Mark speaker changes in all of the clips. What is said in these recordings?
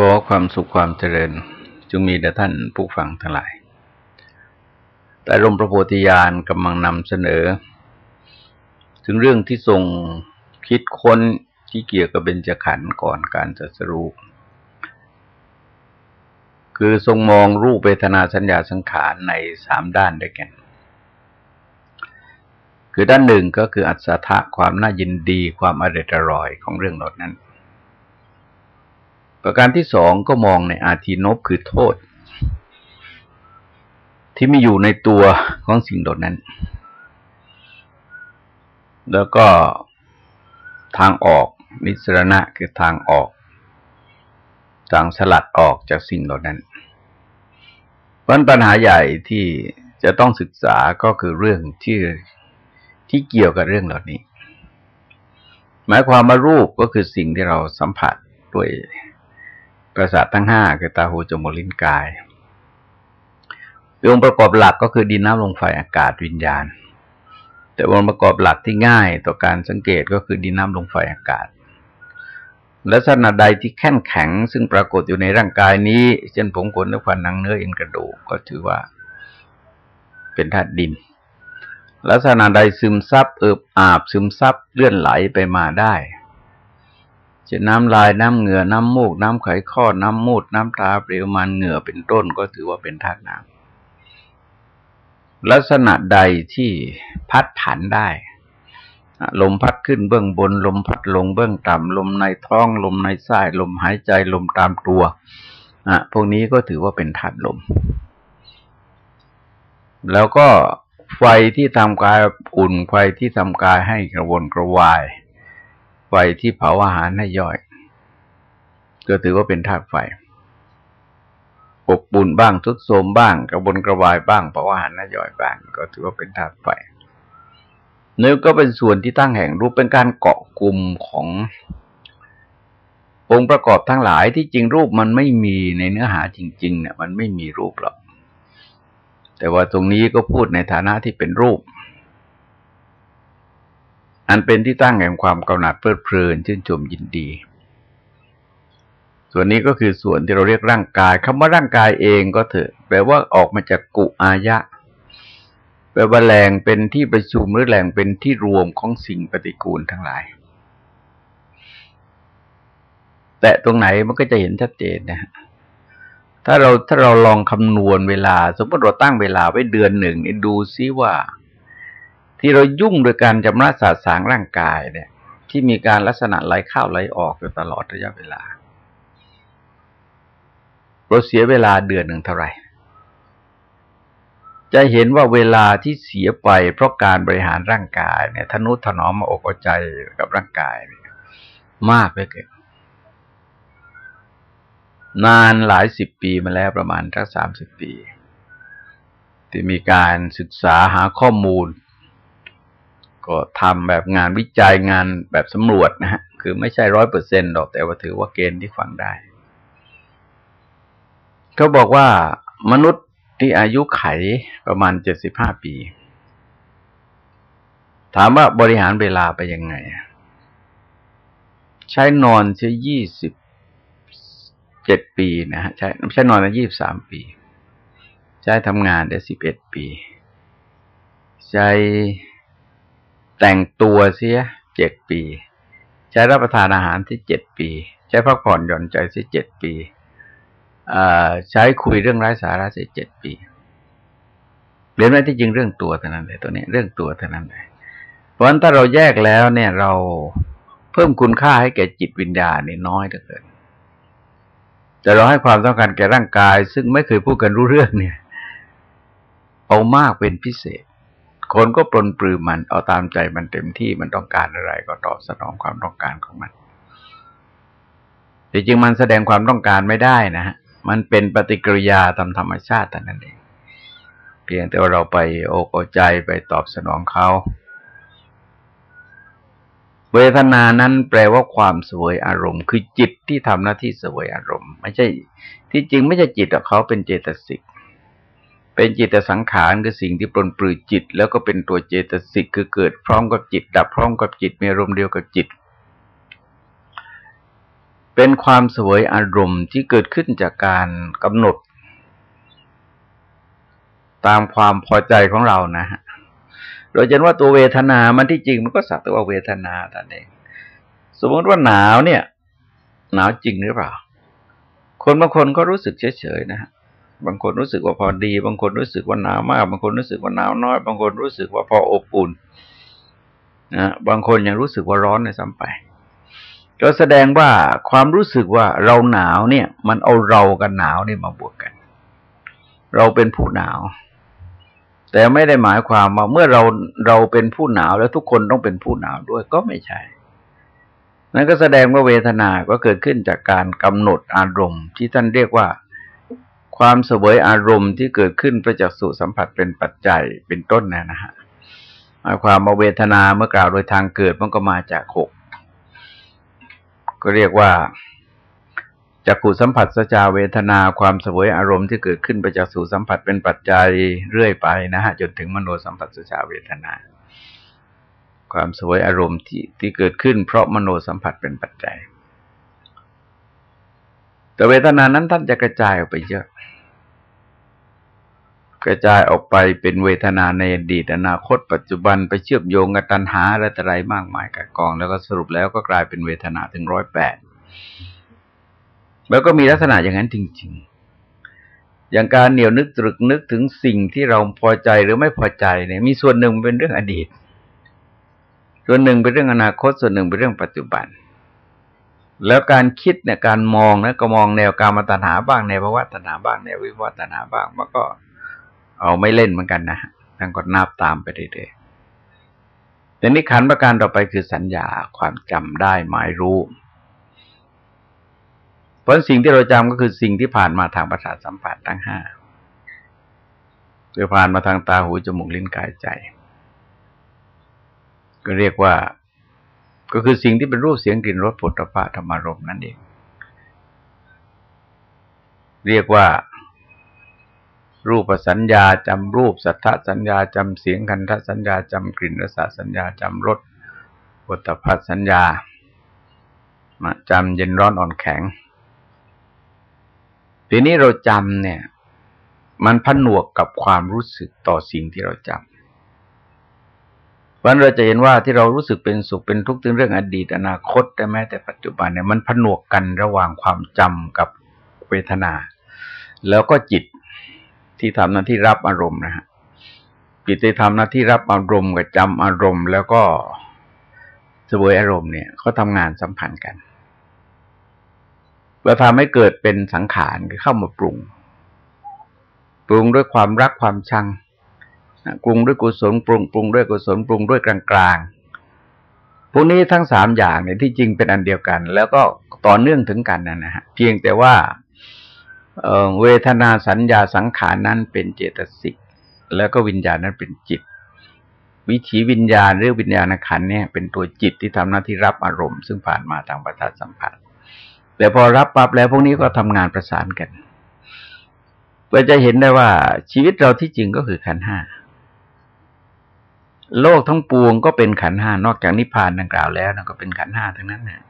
Speaker 1: ขอความสุขความเจริญจงมีแด่ท่านผู้ฟังทั้งหลาย แต่รมพระโพธิญาณกำลังนำเสนอ ถึงเรื่องที่ทรงคิดค้นที่เกี่ยวกับเบญจขันธ์ก่อนการจัสรูปคือทรงมองรูปเวทนาสัญญาสังขารในสามด้านด้วยกัน คือด้านหนึ่งก็คืออัศทะความน่ายินดีความอร็ดอร่อยของเรื่องหนดนั้น ประการที่สองก็มองในอาทีนบคือโทษ ที่มีอยู่ในตัวของสิ่งดนั้น แล้วก็ทางออกนิสรณะคือทางออกทางสลัดออกจากสิ่งเหล่านั้นวันปัญหาใหญ่ที่จะต้องศึกษาก็คือเรื่องที่ที่เกี่ยวกับเรื่องเหล่านี้ หมายความว่ารูปก็คือสิ่งที่เราสัมผัสด้วย ประสาททั้งห้าคือตาหูจมูกลิ้นกายองค์ประกอบหลักก็คือดินน้ำลมไฟอากาศวิญญาณ แต่องค์ประกอบหลักที่ง่ายต่อการสังเกตก็คือดินน้ำลมไฟอากาศลักษณะใดที่แข็งแข็ง ซึ่งปรากฏอยู่ในร่างกายนี้ เช่นผมขนเนื้อฟันหนังเนื้อเอ็นกระดูกก็ถือว่า เป็นธาตุดิน ลักษณะใดซึมซับเอิบอาบซึมซับเลื่อนไหลไปมาได้ จะน้ำลายน้ำเหงื่อน้ำมูก น้ำไขข้อ น้ำมูด น้ำตาเปลวมันเหงื่อเป็นต้นก็ถือว่าเป็นธาตุน้ำลักษณะใดที่พัดผันได้ ลมพัดขึ้นเบื้องบน ลมพัดลงเบื้องต่ำลมในท้องลมในไส้ลมหายใจลมตามตัวอะพวกนี้ก็ถือว่าเป็นธาตุลม แล้วก็ไฟที่ทำกายอุ่นไฟที่ทำกายให้กระวนกระวาย ไฟที่เผาอาหารให้ย่อย ก็ถือว่าเป็นธาตุไฟอบบุญบ้างทุดโทมบ้าง กระบนกระวายบ้างเผาอาหารให้ย่อยบ้าง ก็ถือว่าเป็นธาตุไฟเนื้อก็เป็นส่วนที่ตั้งแห่งรูปเป็นการเกาะกลุ่มขององค์ประกอบทั้งหลายที่จริงรูปมันไม่มีในเนื้อหาจริง ๆ เนี่ย มันไม่มีรูปหรอกแต่ว่าตรงนี้ก็พูดในฐานะที่เป็นรูป อันเป็นที่ตั้งแห่งความกำหนัดเพลิดเพลินชื่นชมยินดี ส่วนนี้ก็คือส่วนที่เราเรียกร่างกายคำว่าร่างกายเองก็เถอะแปลว่าออกมาจากกุอายะแปลว่าแหล่งเป็นที่ประชุมหรือแหล่งเป็นที่รวมของสิ่งปฏิกูลทั้งหลาย แต่ตรงไหนมันก็จะเห็นชัดเจนนะถ้าเราถ้าเราลองคำนวณเวลา สมมติเราตั้งเวลาไว้เดือนหนึ่งดูซิว่า ที่เรายุ่งโดยการจำระสาสางร่างกายเนี่ย ที่มีการลักษณะไหลเข้าไหลออกอยู่ตลอดระยะเวลาเราเสียเวลาเดือนหนึ่งเท่าไหร่จะเห็นว่าเวลาที่เสียไปเพราะการบริหารร่างกายเนี่ยทนุถนอมมาอกใจกับร่างกายมากเลยเกินนานหลายสิบปีมาแล้วประมาณสักสามสิบปี ที่มีการศึกษาหาข้อมูล ก็ทำแบบงานวิจัยงานแบบสำรวจนะฮะ คือไม่ใช่ร้อยเปอร์เซ็นต์หรอก แต่ว่าถือว่าเกณฑ์ที่ฟังได้ เขาบอกว่ามนุษย์ที่อายุไขประมาณเจ็ดสิบห้าปี ถามว่าบริหารเวลาไปยังไง ใช้นอนใช้ยี่สิบเจ็ดปีนะฮะ ใช้ใช้นอนได้ยี่บสามปี ใช้ทำงานได้สิบเอ็ดปี ใช้ แต่งตัวเสียเจ็ดปี ใช้รับประทานอาหารที่เจ็ดปี ใช้พักผ่อนหย่อนใจเสียเจ็ดปีใช้คุยเรื่องไร้สาระเสียเจ็ดปีเรียนไว้ที่จริงเรื่องตัวเท่านั้นเลยตัวนี้เรื่องตัวเท่านั้นเลยเพราะฉะนั้นถ้าเราแยกแล้วเนี่ยเราเพิ่มคุณค่าให้แก่จิตวิญญาณนี่น้อยเหลือเกินแต่เราให้ความต้องการแก่ร่างกาย ซึ่งไม่เคยพูดกันรู้เรื่องเนี่ย เอามากเป็นพิเศษ คนก็ปลนปลือมันเอาตามใจมันเต็มที่มันต้องการอะไรก็ตอบสนองความต้องการของมัน แต่จริงมันแสดงความต้องการไม่ได้นะฮะมันเป็นปฏิกิริยาตามธรรมชาติแต่นั้นเอง เพียงแต่ว่าเราไปโอกใจไปตอบสนองเขา เวทนานั้นแปลว่าความสวยอารมณ์ คือจิตที่ทำหน้าที่สวยอารมณ์ ไม่ใช่ ที่จริงไม่ใช่จิตเขาเป็นเจตสิก เป็นจิตสังขารคือสิ่งที่ปลนปลือจิต แล้วก็เป็นตัวเจตสิกคือเกิดพร้อมกับจิต ดับพร้อมกับจิตมีอารมณ์เดียวกับจิต เป็นความสวยอารมณ์ที่เกิดขึ้นจากการกำหนด ตามความพอใจของเรานะฮะโดยเฉพาะตัวเวทนา มันที่จริงมันก็สักแต่ว่าเวทนาแต่เอง สมมติว่าหนาวเนี่ย หนาวจริงหรือเปล่า คนบางคนก็รู้สึกเฉยๆนะฮะ บางคนรู้สึกว่าพอดี บางคนรู้สึกว่าหนาวมาก บางคนรู้สึกว่าหนาวน้อย บางคนรู้สึกว่าพออบอุ่นนะบางคนยังรู้สึกว่าร้อนในซ้ำไป ก็แสดงว่าความรู้สึกว่าเราหนาวเนี่ย มันเอาเรากับหนาวเนี่ยมาบวกกัน เราเป็นผู้หนาว แต่ไม่ได้หมายความว่าเมื่อเราเราเป็นผู้หนาวแล้วทุกคนต้องเป็นผู้หนาวด้วยก็ไม่ใช่นั่นก็แสดงว่าเวทนา ก็เกิดขึ้นจากการกำหนดอารมณ์ที่ท่านเรียกว่า ความเสวยอารมณ์ที่เกิดขึ้นประจักษ์สุสัมผัสเป็นปัจจัยเป็นต้นนะนะฮะความว่าเวทนาเมื่อกล่าวโดยทางเกิดมันก็มาจากหกก็เรียกว่าจักขูสัมผัสสจาเวทนาความเสวยอารมณ์ที่เกิดขึ้นไปจากสู่สัมผัสเป็นปัจจัยเรื่อยไปนะฮะจนถึงมโนสัมผัสสจาเวทนา ความสวยอารมณ์ที่ที่เกิดขึ้น เพราะมโนสัมผัสเป็นปัจจัย แต่เวทนานั้นท่านจะกระจายออกไปเยอะ กระจายออกไปเป็นเวทนาในอดีตอนาคต ปัจจุบันไปเชื่อมโยงกับตัณหาอะไรต่อะไรมากมายกับกอง แล้วก็สรุปแล้วก็กลายเป็นเวทนาถึงร้อยแปดแล้วก็มีลักษณะอย่างนั้นจริง ๆ อย่างการเหนียวนึกตรึกนึกถึงสิ่งที่เราพอใจหรือไม่พอใจเนี่ยมีส่วนหนึ่งเป็นเรื่องอดีต ส่วนหนึ่งเป็นเรื่องอนาคต ส่วนหนึ่งเป็นเรื่องปัจจุบัน แล้วการคิดเนี่ยการมองนะก็มองแนวการมาตัณหาบ้างแนวภาวะตัณหาบ้างแนววิวัฒนาบ้างมันก็ เอาไม่เล่นเหมือนกันนะท่านก็นับตามไปเรื่อยๆแต่นี้ขันประการต่อไปคือสัญญาความจำได้หมายรู้เพราะสิ่งที่เราจำก็คือสิ่งที่ผ่านมาทางประสาทสัมผัสทั้งห้าคือผ่านมาทางตาหูจมูกลิ้นกายใจ ก็เรียกว่า ก็คือสิ่งที่เป็นรูปเสียงกลิ่นรสผลิตภัณฑ์ธรรมารมนั่นเอง เรียกว่า รูปสัญญาจำรูปสัทธสัญญาจำเสียงคันธสัญญาจำกลิ่นรสสัญญาจำรสปุถพัฒสัญญามาจำเย็นร้อนอ่อนแข็ง ทีนี้เราจำเนี่ย มันผนวกกับความรู้สึกต่อสิ่งที่เราจำเพราะเราจะเห็นว่าที่เรารู้สึกเป็นสุขเป็นทุกข์ถึงเรื่องอดีตอนาคตแต่แม้แต่ปัจจุบันเนี่ยมันผนวกกันระหว่างความจำกับเวทนา แล้วก็จิต ที่ทำหน้าที่รับอารมณ์นะฮะจิตที่ทำหน้าที่รับอารมณ์กับจำอารมณ์ แล้วก็สวยอารมณ์เนี่ยเขาทำงานสัมพันธ์กันเพื่อทำให้เกิดเป็นสังขารคือเข้ามาปรุง ปรุงด้วยความรักความชังปรุงด้วยกุศลปรุงปรุงด้วยกุศลปรุงด้วยกลางกลางพวกนี้ทั้งสามอย่างเนี่ยที่จริงเป็นอันเดียวกัน แล้วก็ต่อเนื่องถึงกันนะฮะเพียงแต่ว่า เวทนาสัญญาสังขารนั้นเป็นเจตสิก แล้วก็วิญญาณนั้นเป็นจิต วิถีวิญญาณหรือวิญญาณขันเนี่ยเป็นตัวจิตที่ทำหน้าที่รับอารมณ์ ซึ่งผ่านมาทางประสาทสัมผัส แต่พอรับปั๊บแล้วพวกนี้ก็ทำงานประสานกันเพื่อจะเห็นได้ว่าชีวิตเราที่จริงก็คือขันห้าโลกทั้งปวงก็เป็นขันห้านอกจากนิพพานดังกล่าวแล้วก็เป็นขันห้าทั้งนั้นนะ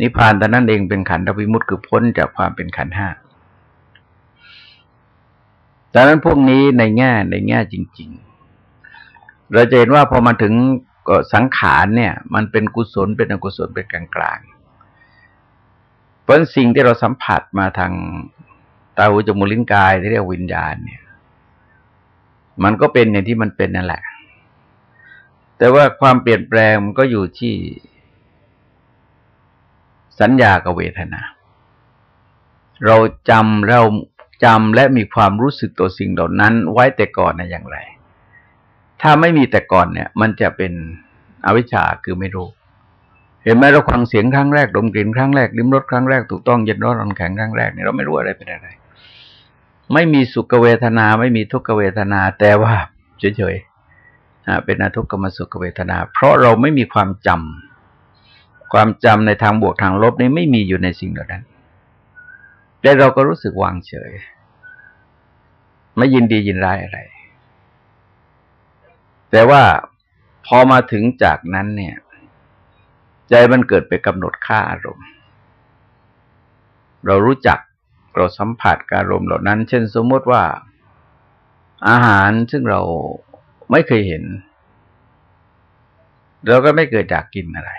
Speaker 1: นิพพานแต่นั้นเองเป็นขันธวิมุตติคือพ้นจากความเป็นขันห้า ดังนั้นพวกนี้ในแง่ในแง่จริง ๆ เราจะเห็นว่าพอมาถึงสังขารเนี่ย มันเป็นกุศลเป็นอกุศลเป็นกลางกลางเพราะสิ่งที่เราสัมผัสมาทางตาหูจมูกลิ้นกายที่เรียกวิญญาณเนี่ย มันก็เป็นอย่างที่มันเป็นนั่นแหละ แต่ว่าความเปลี่ยนแปลงมันก็อยู่ที่สัญญากับเวทนา เราจำเรา จำและมีความรู้สึกตัวสิ่งเหล่านั้น ไว้แต่ก่อนนะอย่างไร ถ้าไม่มีแต่ก่อนเนี่ย มันจะเป็นอวิชชาคือไม่รู้ เห็นไหมเราฟังเสียงครั้งแรกดมกลิ่นครั้งแรกลิ้มรสครั้งแรกถูกต้องเย็นร้อนร้อนแข็งครั้งแรกเนี่ยเราไม่รู้อะไรเป็นอะไร ไม่มีสุขเวทนา ไม่มีทุกขเวทนา แต่ว่าเฉยๆเป็นอทุกขมสุขเวทนา เพราะเราไม่มีความจำความจำในทางบวกทางลบนี้ไม่มีอยู่ในสิ่งเหล่านั้น แต่เราก็รู้สึกวางเฉย ไม่ยินดียินร้ายอะไร แต่ว่าพอมาถึงจากนั้นเนี่ย ใจมันเกิดไปกำหนดค่าอารมณ์ เรารู้จักเราสัมผัสการรมเหล่านั้น เช่นสมมติว่า อาหารซึ่งเราไม่เคยเห็นเราก็ไม่เกิดจากกินอะไร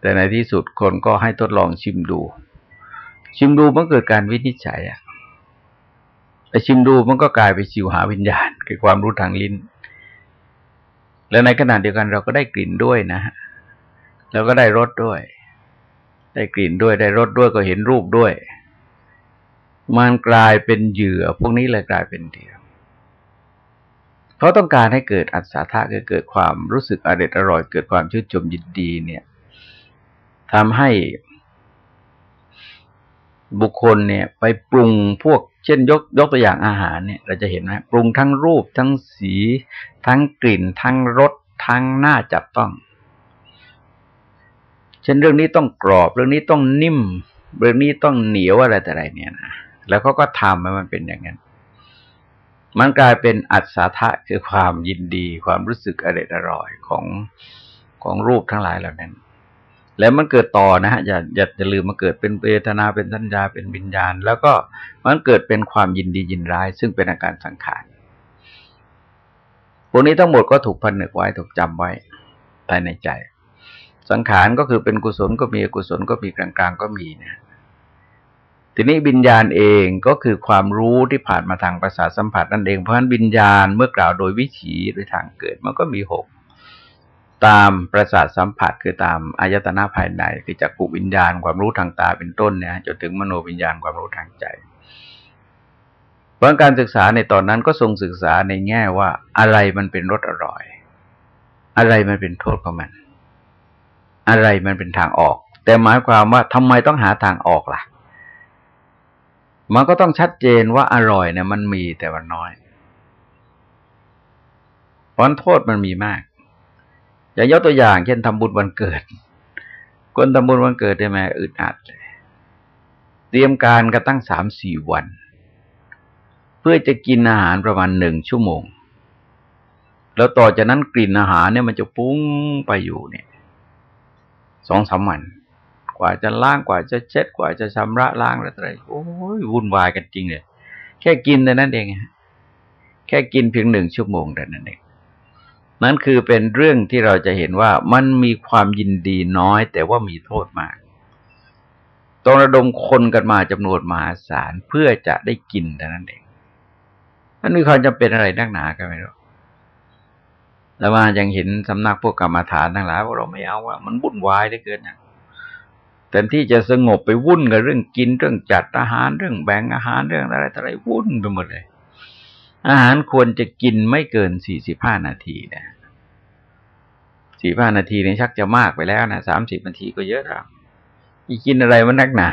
Speaker 1: แต่ในที่สุดคนก็ให้ทดลองชิมดู ชิมดูมันเกิดการวินิจฉัยอะไอชิมดูมันก็กลายไปชิวหาวิญญาณคือความรู้ทางลิ้น แล้วในขณะเดียวกันเราก็ได้กลิ่นด้วยนะฮะแล้วก็ได้รสด้วย ได้กลิ่นด้วยได้รสด้วยก็เห็นรูปด้วย มันกลายเป็นเหยื่อ พวกนี้เลยกลายเป็นเหยื่อเขาต้องการให้เกิดอัศธาคือเกิดความรู้สึกอร่อยอร่อย เกิดความชื่นชมยินดีเนี่ยทำให้ บุคคลเนี่ย ไปปรุงพวกเช่นยกยกตัวอย่างอาหารเนี่ย เราจะเห็นไหมปรุงทั้งรูปทั้งสี ทั้งกลิ่น ทั้งรสทั้งหน้าจับต้อง เช่นเรื่องนี้ต้องกรอบเรื่องนี้ต้องนิ่ม เรื่องนี้ต้องเหนียวอะไรแต่ไรเนี่ยนะแล้วเขาก็ทำให้มันเป็นอย่างนั้น มันกลายเป็นอัศทะคือความยินดี ความรู้สึกอร่อยอร่อยของของรูปทั้งหลายเหล่านั้น แล้วมันเกิดต่อนะฮะอย่าอย่าจะลืมมันเกิดเป็นเวทนาเป็นสัญญาเป็นวิญญาณ แล้วก็มันเกิดเป็นความยินดียินร้าย ซึ่งเป็นอาการสังขารพวกนี้ทั้งหมดก็ถูกพันนึกไว้ถูกจำไว้ภายในใจ สังขารก็คือเป็นกุศลก็มีอกุศลก็มีกลางๆ ก็มีนะทีนี้วิญญาณเองก็คือความรู้ที่ผ่านมาทางประสาทสัมผัสนั่นเองเพราะฉะนั้นวิญญาณเมื่อกล่าวโดยวิถีโดยทางเกิด มันก็มีหก ตามประสาทสัมผัสคือตามอายตนะภายในคือจักรุวิญญาณความรู้ทางตาเป็นต้นเนี่ยจนถึงมโนวิญญาณความรู้ทางใจเพราะการศึกษาในตอนนั้นก็ทรงศึกษาในแง่ว่าอะไรมันเป็นรสอร่อย อะไรมันเป็นโทษของมัน อะไรมันเป็นทางออก แต่หมายความว่าทำไมต้องหาทางออกล่ะ มันก็ต้องชัดเจนว่าอร่อยเนี่ยมันมีแต่มันน้อยเพราะโทษมันมีมาก อย่างยกตัวอย่าง เช่นทำบุญวันเกิด คนทำบุญวันเกิดได้ไหมอึดอัดเลยเตรียมการกันตั้งสามสี่วัน เพื่อจะกินอาหารประมาณหนึ่งชั่วโมง แล้วต่อจากนั้นกลิ่นอาหารเนี่ยมันจะปุ้งไปอยู่เนี่ยสองสามวันกว่าจะล้างกว่าจะเช็ดกว่าจะชำระล้างอะไรโอ้ยวุ่นวายกันจริงเลยแค่กินแต่นั้นเองแค่กินเพียงหนึ่งชั่วโมงแต่นั้นเอง นั่นคือเป็นเรื่องที่เราจะเห็นว่ามันมีความยินดีน้อย แต่ว่ามีโทษมากต้องระดมคนกันมาจำนวนมหาศาลเพื่อจะได้กินแต่นั้นเองมันมีความจำเป็นอะไรนักหนากันไม่รู้แล้วว่ายังเห็นสำนักพวกกรรมฐานทั้งหลายว่าเราไม่เอาว่ามันวุ่นวายได้เกินนะแทนที่จะสงบไปวุ่นกับเรื่องกินเรื่องจัดอาหารเรื่องแบ่งอาหารเรื่องอะไรอะไรวุ่นไปหมดเลย อาหารควรจะกินไม่เกินสี่สิบห้านาทีนะสี่ห้านาทีนี่ชักจะมากไปแล้วนะสามสิบนาทีก็เยอะแล้วอีกินอะไรมันนักหนา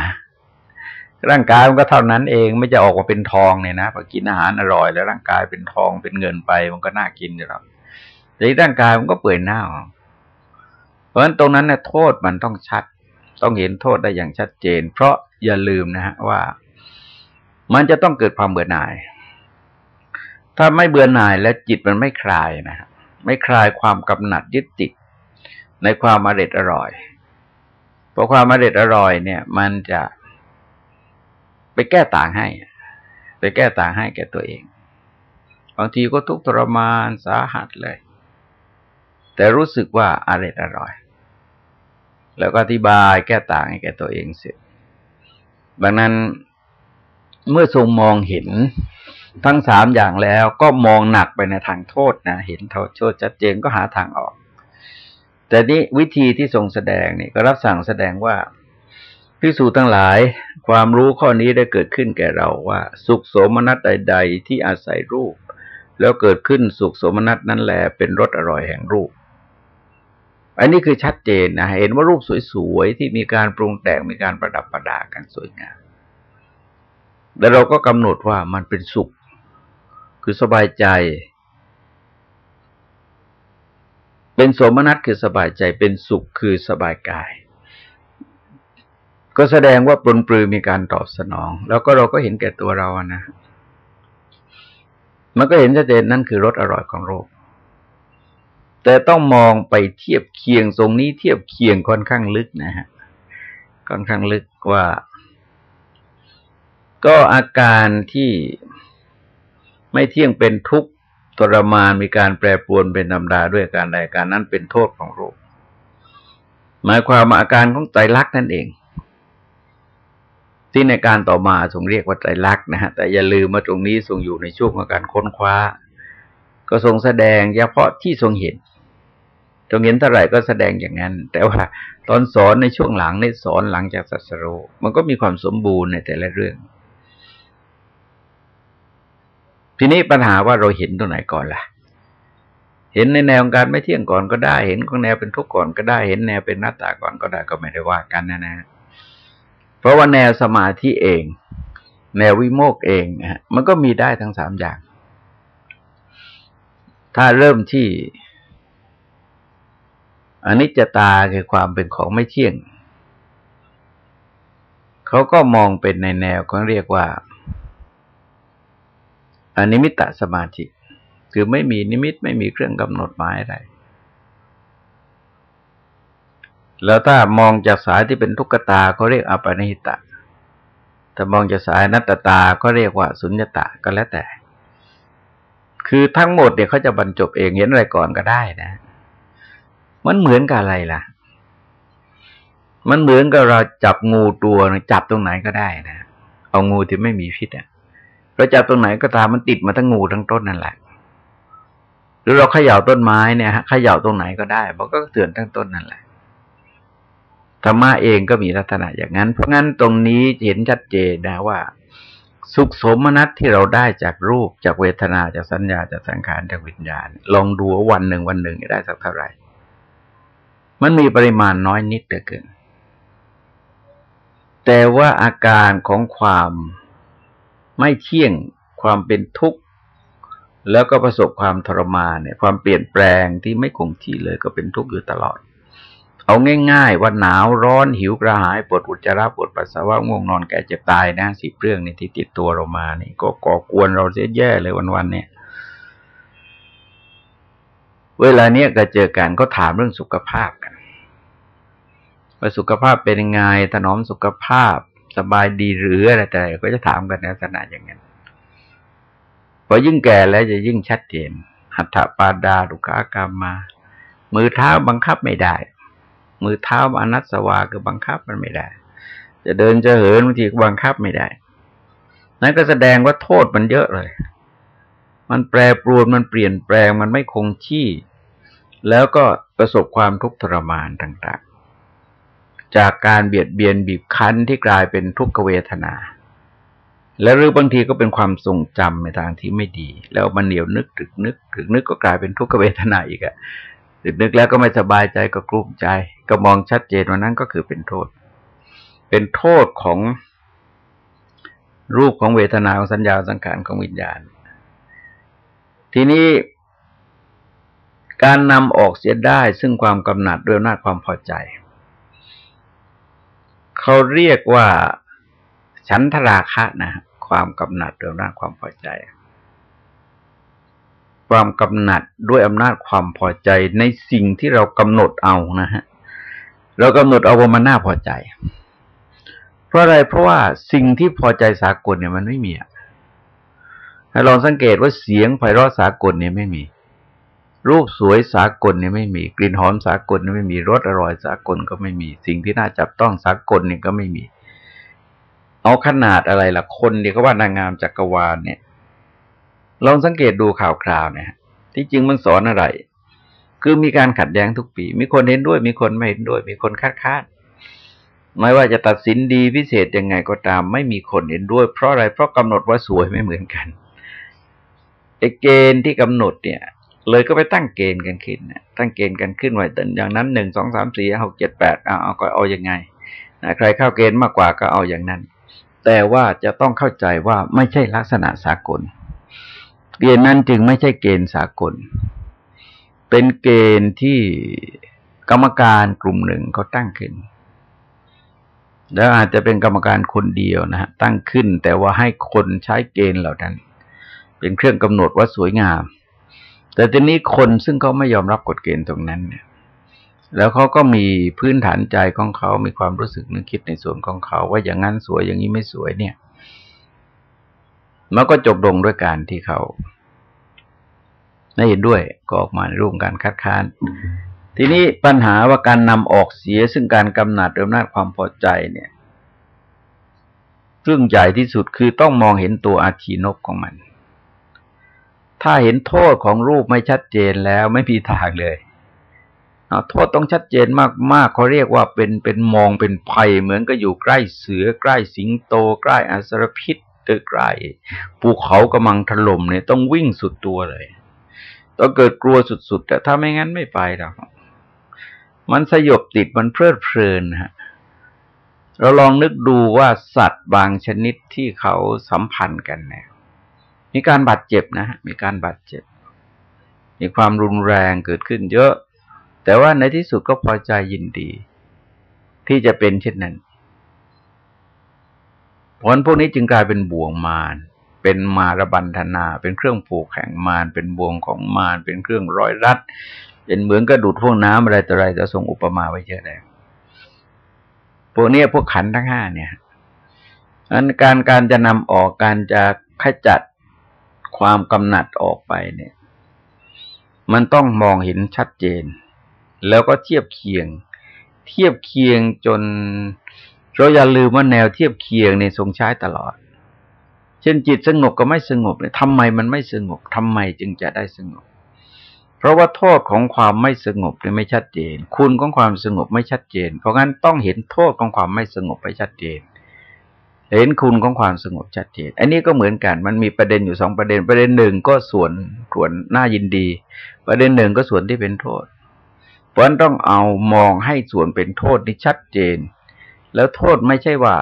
Speaker 1: ร่างกายมันก็เท่านั้นเองไม่จะออกมาเป็นทองเนี่ยนะพอกินอาหารอร่อยแล้วร่างกายเป็นทองเป็นเงินไป มันก็น่ากินอยู่แล้วแต่ร่างกายมันก็เปื่อยเน่า เพราะฉะนั้นตรงนั้นเนี่ยโทษมันต้องชัด ต้องเห็นโทษได้อย่างชัดเจน เพราะอย่าลืมนะฮะว่า มันจะต้องเกิดความเบื่อหน่าย ถ้าไม่เบื่อหน่ายและจิตมันไม่คลายนะไม่คลายความกำหนัดยึดติดในความอร่อยอร่อยเพราะความอร่อยอร่อยเนี่ย มันจะไปแก้ต่างให้ ไปแก้ต่างให้แก่ตัวเอง บางทีก็ทุกข์ทรมานสาหัสเลย แต่รู้สึกว่าอร่อยอร่อย แล้วก็อธิบายแก้ต่างให้แก่ตัวเองเสร็จดังนั้นเมื่อทรงมองเห็น ทั้งสามอย่างแล้วก็มองหนักไปในทางโทษนะเห็นโทษชัดเจนก็หาทางออก แต่นี้วิธีที่ทรงแสดงนี่ก็รับสั่งแสดงว่าพิสูจทั้งหลายความรู้ข้อนี้ได้เกิดขึ้นแก่เราว่า สุขโสมนัสใด ๆ ที่อาศัยรูป แล้วเกิดขึ้นสุขโสมนัสนั้นแหละเป็นรสอร่อยแห่งรูป อันนี้คือชัดเจนนะเห็นว่ารูปสวยๆที่มีการปรุงแต่งมีการประดับประดากันสวยงามแต่เราก็กำหนดว่ามันเป็นสุข คือสบายใจ เป็นสมนัตคือสบายใจ เป็นสุขคือสบายกาย ก็แสดงว่าปนปลือมีการตอบสนอง แล้วก็เราก็เห็นแก่ตัวเรานะ มันก็เห็นชัดเจนนั่นคือรสอร่อยของโลกแต่ต้องมองไปเทียบเคียงตรงนี้เทียบเคียงค่อนข้างลึกนะฮะค่อนข้างลึกว่า ก็อาการที่ ไม่เที่ยงเป็นทุกข์ทรมานมีการแปรปรวนเป็นธรรมดาด้วยการใดการนั้นเป็นโทษของโรคหมายความอาการของไตรลักษณ์นั่นเอง ที่ในการต่อมาทรงเรียกว่าไตรลักษณ์นะฮะแต่อย่าลืมมาตรงนี้ทรงอยู่ในช่วงของการค้นคว้า ก็ทรงแสดงเฉพาะที่ทรงเห็นตรงเห็นเท่าไหร่ก็แสดงอย่างนั้น แต่ว่าตอนสอนในช่วงหลังในสอนหลังจากสัสโรมันก็มีความสมบูรณ์ในแต่ละเรื่อง ทีนี้ปัญหาว่าเราเห็นตรงไหนก่อนล่ะ เห็นในแนวของการไม่เที่ยงก่อนก็ได้ เห็นของแนวเป็นทุกข์ก่อนก็ได้ เห็นแนวเป็นหน้าตาก่อนก็ได้ก็ไม่ได้ว่ากันนะนะ เพราะว่าแนวสมาธิเอง แนววิโมกเองนะฮะมันก็มีได้ทั้งสามอย่าง ถ้าเริ่มที่อนิจจตาคือความเป็นของไม่เที่ยง เขาก็มองเป็นในแนวเขาเรียกว่า อนิมิตสมาธิคือไม่มีนิมิตไม่มีเครื่องกำหนดหมายอะไร แล้วถ้ามองจากสายที่เป็นทุกขตาเขาเรียกอปนิหิตะถ้ามองจากสายนัตตาก็เรียกว่าสุญญตาก็แล้วแต่ คือทั้งหมดเนี่ยเขาจะบรรจบเองเห็นอะไรก่อนก็ได้นะ มันเหมือนกับอะไรล่ะ มันเหมือนกับเราจับงูตัวจับตรงไหนก็ได้นะ เอางูที่ไม่มีพิษอะ เราจับตรงไหนก็ตามมันติดมาทั้งงูทั้งต้นนั่นแหละ หรือเราเขย่าต้นไม้เนี่ยฮะเขย่าตรงไหนก็ได้มันก็เตือนทั้งต้นนั่นแหละธรรมะเองก็มีลักษณะอย่างนั้น เพราะงั้นตรงนี้เห็นชัดเจนนะว่า สุขสมนัตที่เราได้จากรูปจากเวทนาจากสัญญาจากสังขารจากวิญญาณ ลองดูวันหนึ่งวันหนึ่งได้สักเท่าไหร่ มันมีปริมาณน้อยนิดเหลือเกินแต่ว่าอาการของความ ไม่เที่ยงความเป็นทุกข์ แล้วก็ประสบความทรมานเนี่ย ความเปลี่ยนแปลงที่ไม่คงที่เลยก็เป็นทุกข์อยู่ตลอด เอาง่าย ๆ ว่าหนาวร้อนหิวกระหายปวดอุจจาระปวดปัสสาวะง่วงนอนแก่เจ็บตายนะสิเรื่องนี้ที่ติดตัวเรามานี่ก็ก่อกวนเราเสียแย่เลยวันๆเนี่ยเวลาเนี้ยก็เจอกันก็ถามเรื่องสุขภาพกันว่าสุขภาพเป็นยังไงถนอมสุขภาพ สบายดีหรืออะไรแต่ก็จะถามกันในลักษณะอย่างนั้นพอยิ่งแก่แล้วจะยิ่งชัดเจน หัตถปาดาดุกากรรมมา มือเท้าบังคับไม่ได้ มือเท้าอนัตสวาคือบังคับมันไม่ได้ จะเดินจะเหินบางทีก็บังคับไม่ได้ นั่นก็แสดงว่าโทษมันเยอะเลย มันแปรปรวนมันเปลี่ยนแปลงมันไม่คงที่ แล้วก็ประสบความทุกข์ทรมานต่าง จากการเบียดเบียนบีบคั้นที่กลายเป็นทุกขเวทนา และหรือบางทีก็เป็นความทรงจำในทางที่ไม่ดี แล้วมันเหนียวนึกถึกนึกถึกนึกก็กลายเป็นทุกขเวทนาอีกอะถึกนึกแล้วก็ไม่สบายใจก็กลุ้มใจ ก็มองชัดเจนว่านั้นก็คือเป็นโทษ เป็นโทษของรูปของเวทนาของสัญญาสังขารของวิญญาณ ทีนี้การนำออกเสียได้ซึ่งความกำหนัดด้วยหน้าความพอใจ เขาเรียกว่าฉันทราคะนะความกำหนัดด้วยอำนาจความพอใจ ความกำหนัดด้วยอำนาจความพอใจในสิ่งที่เรากำหนดเอานะฮะเรากำหนดเอาว่ามันน่าพอใจ เพราะอะไรเพราะว่าสิ่งที่พอใจสากลเนี่ยมันไม่มีให้ลองสังเกตว่าเสียงไพเราะสากลเนี่ยไม่มี รูปสวยสากลเนี่ยไม่มีกลิ่นหอมสากลเนี่ยไม่มีรสอร่อยสากลก็ไม่มี สิ่งที่น่าจับต้องสากลเนี่ยก็ไม่มี เอาขนาดอะไรล่ะคนเดียก็ว่านางงามจักรวาลเนี่ยลองสังเกตดูข่าวคราวเนี่ยที่จริงมันสอนอะไร คือมีการขัดแย้งทุกปี มีคนเห็นด้วยมีคนไม่เห็นด้วย มีคนคาดค้าดไม่ว่าจะตัดสินดีพิเศษยังไงก็ตาม ไม่มีคนเห็นด้วย เพราะอะไรเพราะกำหนดว่าสวยไม่เหมือนกันไอ้เกณฑ์ที่กำหนดเนี่ย เลยก็ไปตั้งเกณฑ์กันขึ้นตั้งเกณฑ์กันขึ้นไว้ตอย่างนั้นหนึ่งสองสามสี่หกเจ็ดแปดเอาเอาก็เอายังไงใครเข้าเกณฑ์มากกว่าก็เอาอย่างนั้น แต่ว่าจะต้องเข้าใจว่าไม่ใช่ลักษณะสากล เกณฑ์นั้นจึงไม่ใช่เกณฑ์สากล เป็นเกณฑ์ที่กรรมการกลุ่มหนึ่งเขาตั้งขึ้น แล้วอาจจะเป็นกรรมการคนเดียวนะฮะตั้งขึ้น แต่ว่าให้คนใช้เกณฑ์เหล่านั้น เป็นเครื่องกำหนดว่าสวยงาม แต่ทีนี้คนซึ่งเขาไม่ยอมรับกฎเกณฑ์ตรงนั้นเนี่ย แล้วเขาก็มีพื้นฐานใจของเขา มีความรู้สึกนึกคิดในส่วนของเขา ว่าอย่างนั้นสวยอย่างนี้ไม่สวยเนี่ย มันก็จบลงด้วยการที่เขาไม่เห็นด้วยก็ออกมาร่วมกันคัดค้าน ทีนี้ปัญหาว่าการนำออกเสียซึ่งการกำหนัดอำนาจความพอใจเนี่ยเรื่องใหญ่ที่สุดคือต้องมองเห็นตัวอาชีนกของมัน ถ้าเห็นโทษของรูปไม่ชัดเจนแล้วไม่มีทางเลยโทษต้องชัดเจนมากๆเขาเรียกว่าเป็นเป็นมองเป็นภัย เหมือนก็อยู่ใกล้เสือใกล้สิงโต ใกล้อสรพิษเตอใกล้ภูเขากำลังถล่มเนี่ยต้องวิ่งสุดตัวเลยต้องเกิดกลัวสุดๆ แต่ถ้าไม่งั้นไม่ไปหรอกมันสยบติดมันเพลิดเพลินฮะเราลองนึกดูว่าสัตว์บางชนิดที่เขาสัมพันธ์กันเนี่ย มีการบาดเจ็บนะมีการบาดเจ็บ มีความรุนแรงเกิดขึ้นเยอะ แต่ว่าในที่สุดก็พอใจยินดี ที่จะเป็นเช่นนั้นผลพวกนี้จึงกลายเป็นบ่วงมาร เป็นมารบันธนา เป็นเครื่องผูกแข่งมาร เป็นบ่วงของมาร เป็นเครื่องร้อยรัด เป็นเหมือนกระดูดพวกน้ำอะไรต่ออะไรจะส่งอุปมาไว้เยอะแล้วพวกนี้พวกขันทั้งห้าเนี่ยอันการการจะนำออกการจะขจัด ความกำหนัดออกไปเนี่ย มันต้องมองเห็นชัดเจน แล้วก็เทียบเคียง เทียบเคียงจนเราอย่าลืมว่าแนวเทียบเคียงในทรงใช้ตลอด เช่นจิตสงบก็ไม่สงบเนี่ยทำไมมันไม่สงบทำไมจึงจะได้สงบ เพราะว่าโทษของความไม่สงบเนี่ยไม่ชัดเจน คุณของความสงบไม่ชัดเจน เพราะงั้นต้องเห็นโทษของความไม่สงบไปชัดเจน เห็นคุณของความสงบชัดเจน อันนี้ก็เหมือนกัน มันมีประเด็นอยู่สองประเด็น ประเด็นหนึ่งก็ส่วนส่วนน่ายินดี ประเด็นหนึ่งก็ส่วนที่เป็นโทษ เพราะนั้นต้องเอามองให้ส่วนเป็นโทษที่ชัดเจน แล้วโทษไม่ใช่ว่า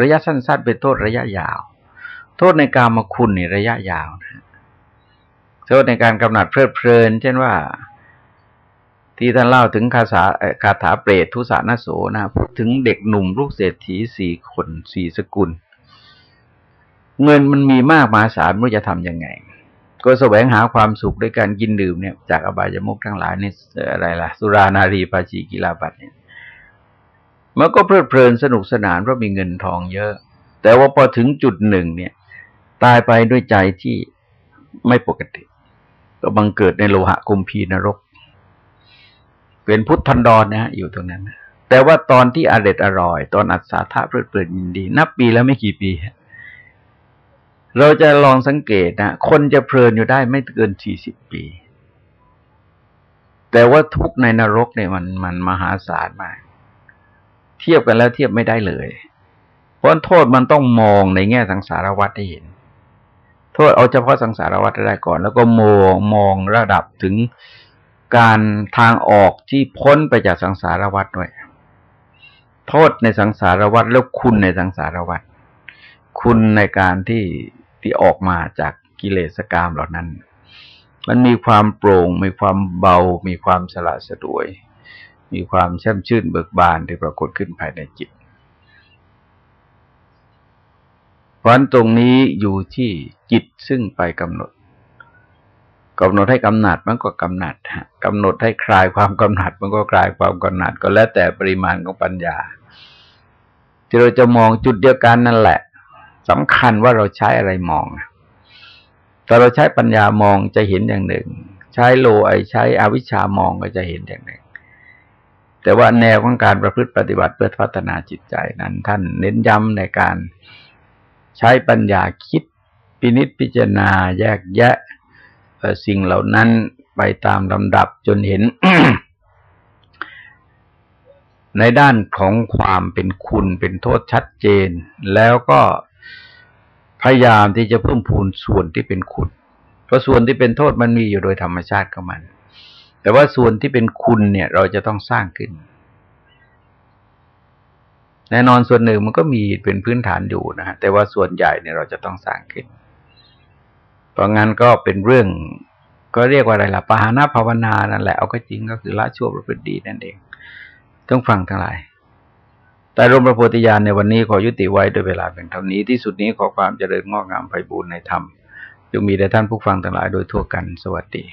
Speaker 1: ระยะสั้น ๆ เป็นโทษระยะยาว โทษในการมาคุณในระยะยาวนะโทษในการกำหนัดเพลิดเพลิน เช่นว่า ที่ท่านเล่าถึงคาถาคาถาเปรตทุสานโสนะพูดถึงเด็กหนุ่มลูกเศรษฐีสี่คนสี่สกุล เงินมันมีมากมหาศาลไม่รู้จะทำยังไง ก็แสวงหาความสุขด้วยการกินดื่มเนี่ย จากอบายมุกทั้งหลายนี่อะไรล่ะ สุรานารีปาจีกีฬาบัตเนี่ยมันก็เพลิดเพลินสนุกสนานเพราะมีเงินทองเยอะ แต่ว่าพอถึงจุดหนึ่งเนี่ย ตายไปด้วยใจที่ไม่ปกติ ก็บังเกิดในโลหะกุมพีนรก เป็นพุทธันดรนะฮะอยู่ตรงนั้น แต่ว่าตอนที่อร็ดอร่อย ตอนอัศธาเพลิดเพลินยินดี นับปีแล้วไม่กี่ปี เราจะลองสังเกตนะ คนจะเพลินอยู่ได้ไม่เกินสี่สิบปี แต่ว่าทุกในนรกเนี่ยมันมันมหาศาลมาก เทียบกันแล้วเทียบไม่ได้เลย เพราะโทษมันต้องมองในแง่สังสารวัฏได้เห็นโทษเอาเฉพาะสังสารวัฏได้ก่อน แล้วก็มองมองระดับถึง การทางออกที่พ้นไปจากสังสารวัฏด้วย โทษในสังสารวัฏแล้วคุณในสังสารวัฏคุณในการที่ที่ออกมาจากกิเลสกรรมเหล่านั้น มันมีความโปร่ง มีความเบา มีความสละสดวย มีความแช่มชื่นเบิกบานที่ปรากฏขึ้นภายในจิตเพราะตรงนี้อยู่ที่จิตซึ่งไปกำหนด กำหนดให้กำหนัดมันก็กำหนัดกำหนดให้คลายความกำหนัด มันก็คลายความกำหนัด ก็แล้วแต่ปริมาณของปัญญา ที่เราจะมองจุดเดียวกันนั่นแหละสำคัญว่าเราใช้อะไรมองแต่เราใช้ปัญญามองจะเห็นอย่างหนึ่ง ใช้โลไอใช้อวิชามองก็จะเห็นอย่างหนึ่ง แต่ว่าแนวของการประพฤติปฏิบัติเพื่อพัฒนาจิตใจนั้น ท่านเน้นย้ำในการใช้ปัญญาคิด พินิษพิจารณาแยกแยะ สิ่งเหล่านั้นไปตามลำดับจนเห็น ในด้านของความเป็นคุณเป็นโทษชัดเจน แล้วก็พยายามที่จะเพิ่มพูนส่วนที่เป็นคุณ เพราะส่วนที่เป็นโทษมันมีอยู่โดยธรรมชาติของมัน แต่ว่าส่วนที่เป็นคุณเนี่ยเราจะต้องสร้างขึ้นแน่นอนส่วนหนึ่งมันก็มีเป็นพื้นฐานอยู่นะฮะแต่ว่าส่วนใหญ่เนี่ยเราจะต้องสร้างขึ้น เพราะงั้นก็เป็นเรื่องก็เรียกว่าอะไรล่ะปหานาภาวนานั่นแหละเอาก็จริงก็คือละชั่วประพฤติดีนั่นเองต้องฟังทั้งหลาย แต่รวมประโพธิญาณในวันนี้ขอยุติไว้ด้วยเวลาเป็นเท่านี้ที่สุดนี้ขอความเจริญงอกงามไพบูรณ์ในธรรมจงมีแด่ท่านผู้ฟังทั้งหลายโดยทั่วกันสวัสดี